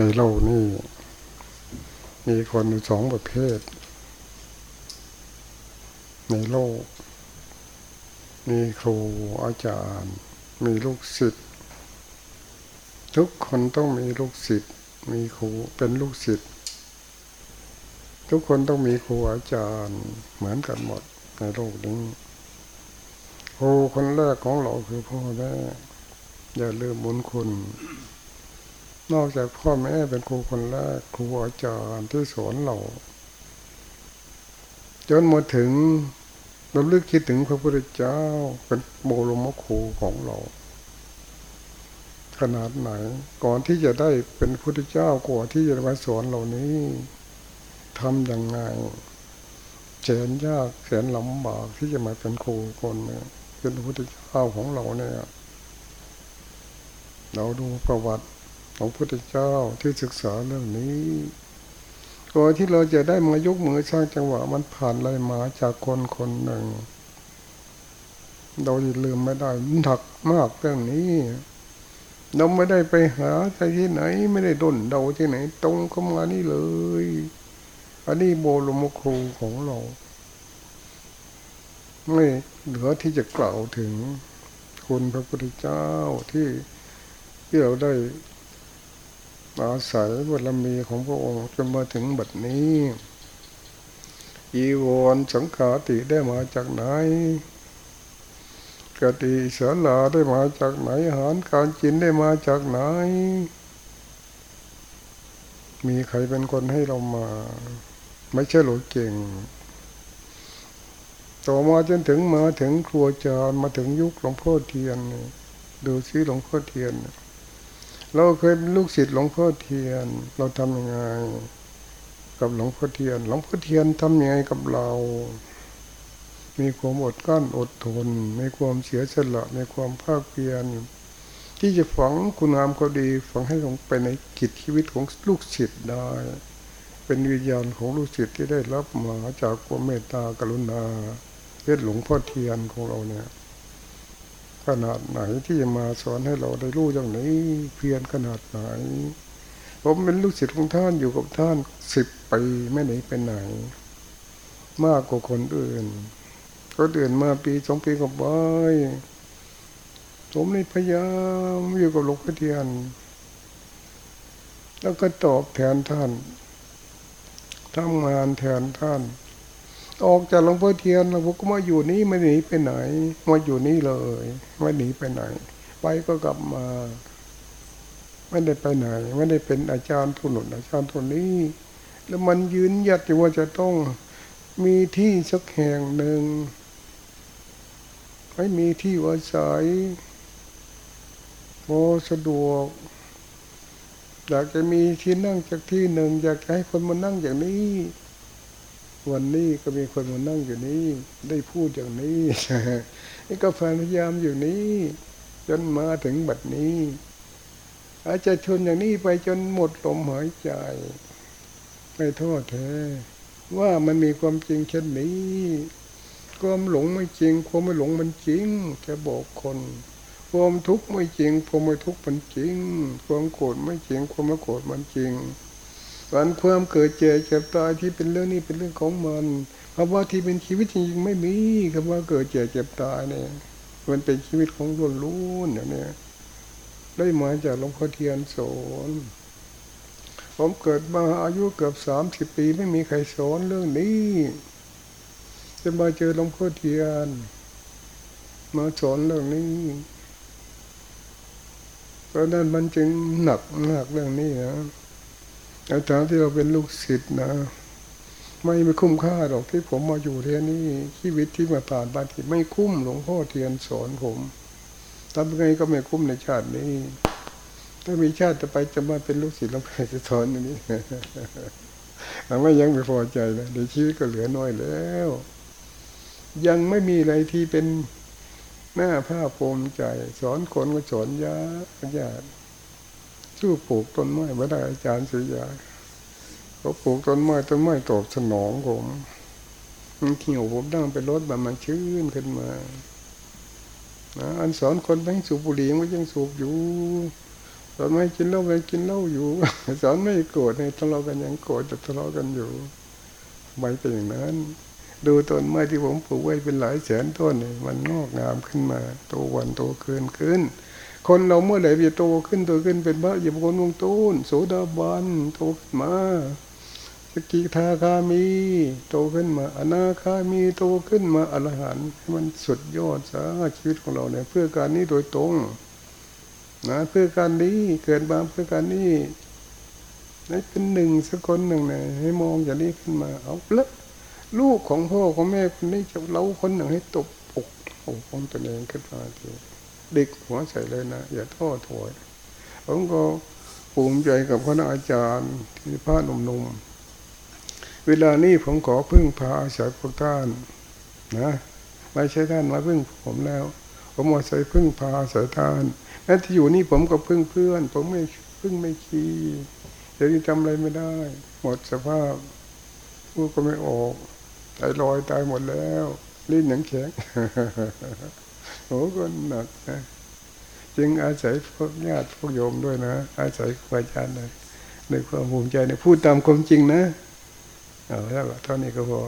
ในโลกนี้ มีคนสองประเภท ในโลก มีครูอาจารย์ มีลูกศิษย์ทุกคนต้องมีลูกศิษย์มีครูเป็นลูกศิษย์ทุกคนต้องมีครูอาจารย์เหมือนกันหมดในโลกนี้ครูคนแรกของเราคือพ่อแม่อย่าลืมบุญคุณ นอกจากพ่อแม่เป็นครูคนแรกครูอาจารย์ที่สอนเรา จนมาถึงเราเลือกคิดถึงพระพุทธเจ้าเป็นโบรมครูของเรา ขนาดไหน ก่อนที่จะได้เป็นพุทธเจ้าก่อนที่จะมาสอนเหล่านี้ทำยังไงแสนยากแสนลำบากที่จะมาเป็นครูคนเนี่ยเป็นพระพุทธเจ้าของเราเนี่ย เราดูประวัติ ของพระพุทธเจ้าที่ศึกษาเรื่องนี้ก่อนที่เราจะได้มายกมือสร้างจังหวะมันผ่านอะไรมาจากคนคนหนึ่ง เราอย่าลืมไม่ได้มันถักมากเรื่องนี้ เราไม่ได้ไปหาที่ไหน ไม่ได้ดนเดาที่ไหน ตรงเข้ามานี่เลย อันนี้โบรมครูของเรา ไม่เหลือที่จะกล่าวถึงคุณพระพุทธเจ้าที่ที่เราได้ อาศัยบารมีของพระองค์จนมาถึงบัดนี้อีวรสังขาติได้มาจากไหนกติเสลาได้มาจากไหนอาหารการกินได้มาจากไหน มีใครเป็นคนให้เรามา ไม่ใช่หลงเก่ง ต่อมาจนถึงมาถึงครัวจารมาถึงยุคหลวงพ่อเทียน ดูซิหลวงพ่อเทียนเเราเคยเป็นลูกศิษย์หลวงพ่อเทียน เราทำยังไง กับหลวงพ่อเทียน หลวงพ่อเทียนทำยังไงกับเรา มีความอดกั้นอดทนมีความเสียสละมีความภาคเพียรที่จะฝังคุณงามก็ดีฝังให้ลงไปในกิจชีวิตของลูกศิษย์ได้ เป็นวิญญาณของลูกศิษย์ที่ได้รับมาจากความเมตตากรุณาเพื่อหลวงพ่อเทียนของเราเนี่ย ขนาดไหนที่จะมาสอนให้เราได้รู้อย่างนี้เพียรขนาดไหน ผมเป็นลูกศิษย์ของท่านอยู่กับท่านสิบปีไม่ไหนไปไหน มากกว่าคนอื่นก็เดือนมาปีสองปีกับไปผมในพยายามอยู่กับหลวงพ่อเทียน แล้วก็ตอบแทนท่านทำงานแทนท่าน ออกจากหลวงพ่อเทียนหลวงพ่อก็มาอยู่นี้ไม่หนีไปไหน มาอยู่นี่เลยไม่หนีไปไหน ไปก็กลับมา ไม่ได้ไปไหน ไม่ได้เป็นอาจารย์ทุนอาจารย์ทุนนี้ แล้วมันยืนยัดว่าจะต้องมีที่สักแห่งหนึ่งไม่มีที่อาศัยพอสะดวก อยากจะมีที่นั่งจากที่หนึ่ง อยากให้คนมานั่งอย่างนี้ วันนี้ก็มีคนมานั่งอยู่นี้ ได้พูดอย่างนี้นี่ก็พยายามอยู่นี้ จนมาถึงบัดนี้ อาจจะชนอย่างนี้ไปจนหมดลมหายใจ ไม่ท้อแท้ว่ามันมีความจริงเช่นนี้ ความหลงไม่จริง ความไม่หลงมันจริงแค่บอกคน ความทุกข์ไม่จริง ความไม่ทุกข์มันจริง ความโกรธไม่จริง ความไม่โกรธมันจริง การความเกิดเจ็บเจ็บตายที่เป็นเรื่องนี้เป็นเรื่องของมันคำว่าที่เป็นชีวิตจริงๆไม่มีคำว่าเกิดเจ็บเจ็บตายเนี่ยมันเป็นชีวิตของล้วนล้นอย่างนี้ได้มาจากหลวงพ่อเทียนสอนผมเกิดมาอายุเกือบสามสิบปีไม่มีใครสอนเรื่องนี้ จะมาเจอหลวงพ่อเทียน มาสอนเรื่องนี้เพราะนั้นมันจึงหนักมากเรื่องนี้นะ อาจารย์ที่เราเป็นลูกศิษย์นะไม่ไม่คุ้มค่าหรอกที่ผมมาอยู่เทียนนี่ชีวิตที่มาผ่านบางทีไม่คุ้มหลวงพ่อเทียนสอนผมทำไงก็ไม่คุ้มในชาตินี้ ถ้ามีชาติจะไปจะมาเป็นลูกศิษย์หลวงพ่อจะสอนอย่างนี้ไม่ยังไม่พอใจนะในชีวิตก็เหลือน้อยแล้ว ยังไม่มีอะไรที่เป็นหน้าภาพภูมิใจ สอนคนก็สอนยากยาก สู้ปลูกต้นไม้ไม่ได้อาจารย์สุยาเขาปลูกต้นไม้ต้นไม้ตอบสนองผมมันเขียวผมดังไปรถแบบมันชื้นขึ้นมานะอันสอนคนไปสูบบุหรี่มันยังสูบอยู่สอนไม้กินเหล้าไปกินเหล้าอยู่ สอนไม่โกรธในทะเลาะกันยังโกรธจะทะเลาะกันอยู่ไม่เป็นอย่างนั้น ดูต้นไม้ที่ผมปลูกไว้เป็นหลายแสนต้นมันงอกงามขึ้นมาโตวันโตเกินขึ้น คนเราเมื่อไหร่จะโตขึ้นโตขึ้นเป็นพระอย่าคนวงต้นโสดาบันโตขึ้นมาสกิทาคามี โตขึ้นมา อนาคามีโตขึ้นมาอรหันต์ให้มันสุดยอดซะชีวิตของเราเนี่ยเพื่อการนี้โดยตรงนะเพื่อการนี้เกิดมาเพื่อการนี้ให้เป็นหนึ่งสักคนหนึ่งเนี่ยให้มองอย่างนี้ขึ้นมา เอาละลูกของพ่อของแม่คนนี้จะเล้าคนหนึ่งให้ตบอกอกของตนเองขึ้นมาที ด็กหัวใส่เลยนะ อย่าท้อถอยผมก็ภูมิใจกับคณะอาจารย์ที่พระหนุ่มๆ เวลานี้ผมขอพึ่งพาอาศัยพวกท่านนะไม่ใช่ท่านมาพึ่งผมแล้ว ผมอาศัยพึ่งพาอาศัยท่านแม้ที่อยู่นี่ผมก็พึ่งเพื่อน ผมไม่พึ่งไม่คีเดี๋ยวนี้จำอะไรไม่ได้ หมดสภาพพูดก็ไม่ออกใจลอยตายหมดแล้วลิ้นหนังแข็ง โอ้ก็หนักนะจึงอาศัยพวกญาติพวกโยมด้วยนะ อาศัยครูอาจารย์เลยในความภูมิใจเนี่ยพูดตามความจริงนะเอาแล้วเท่านี้ก็พอ